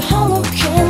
hollow can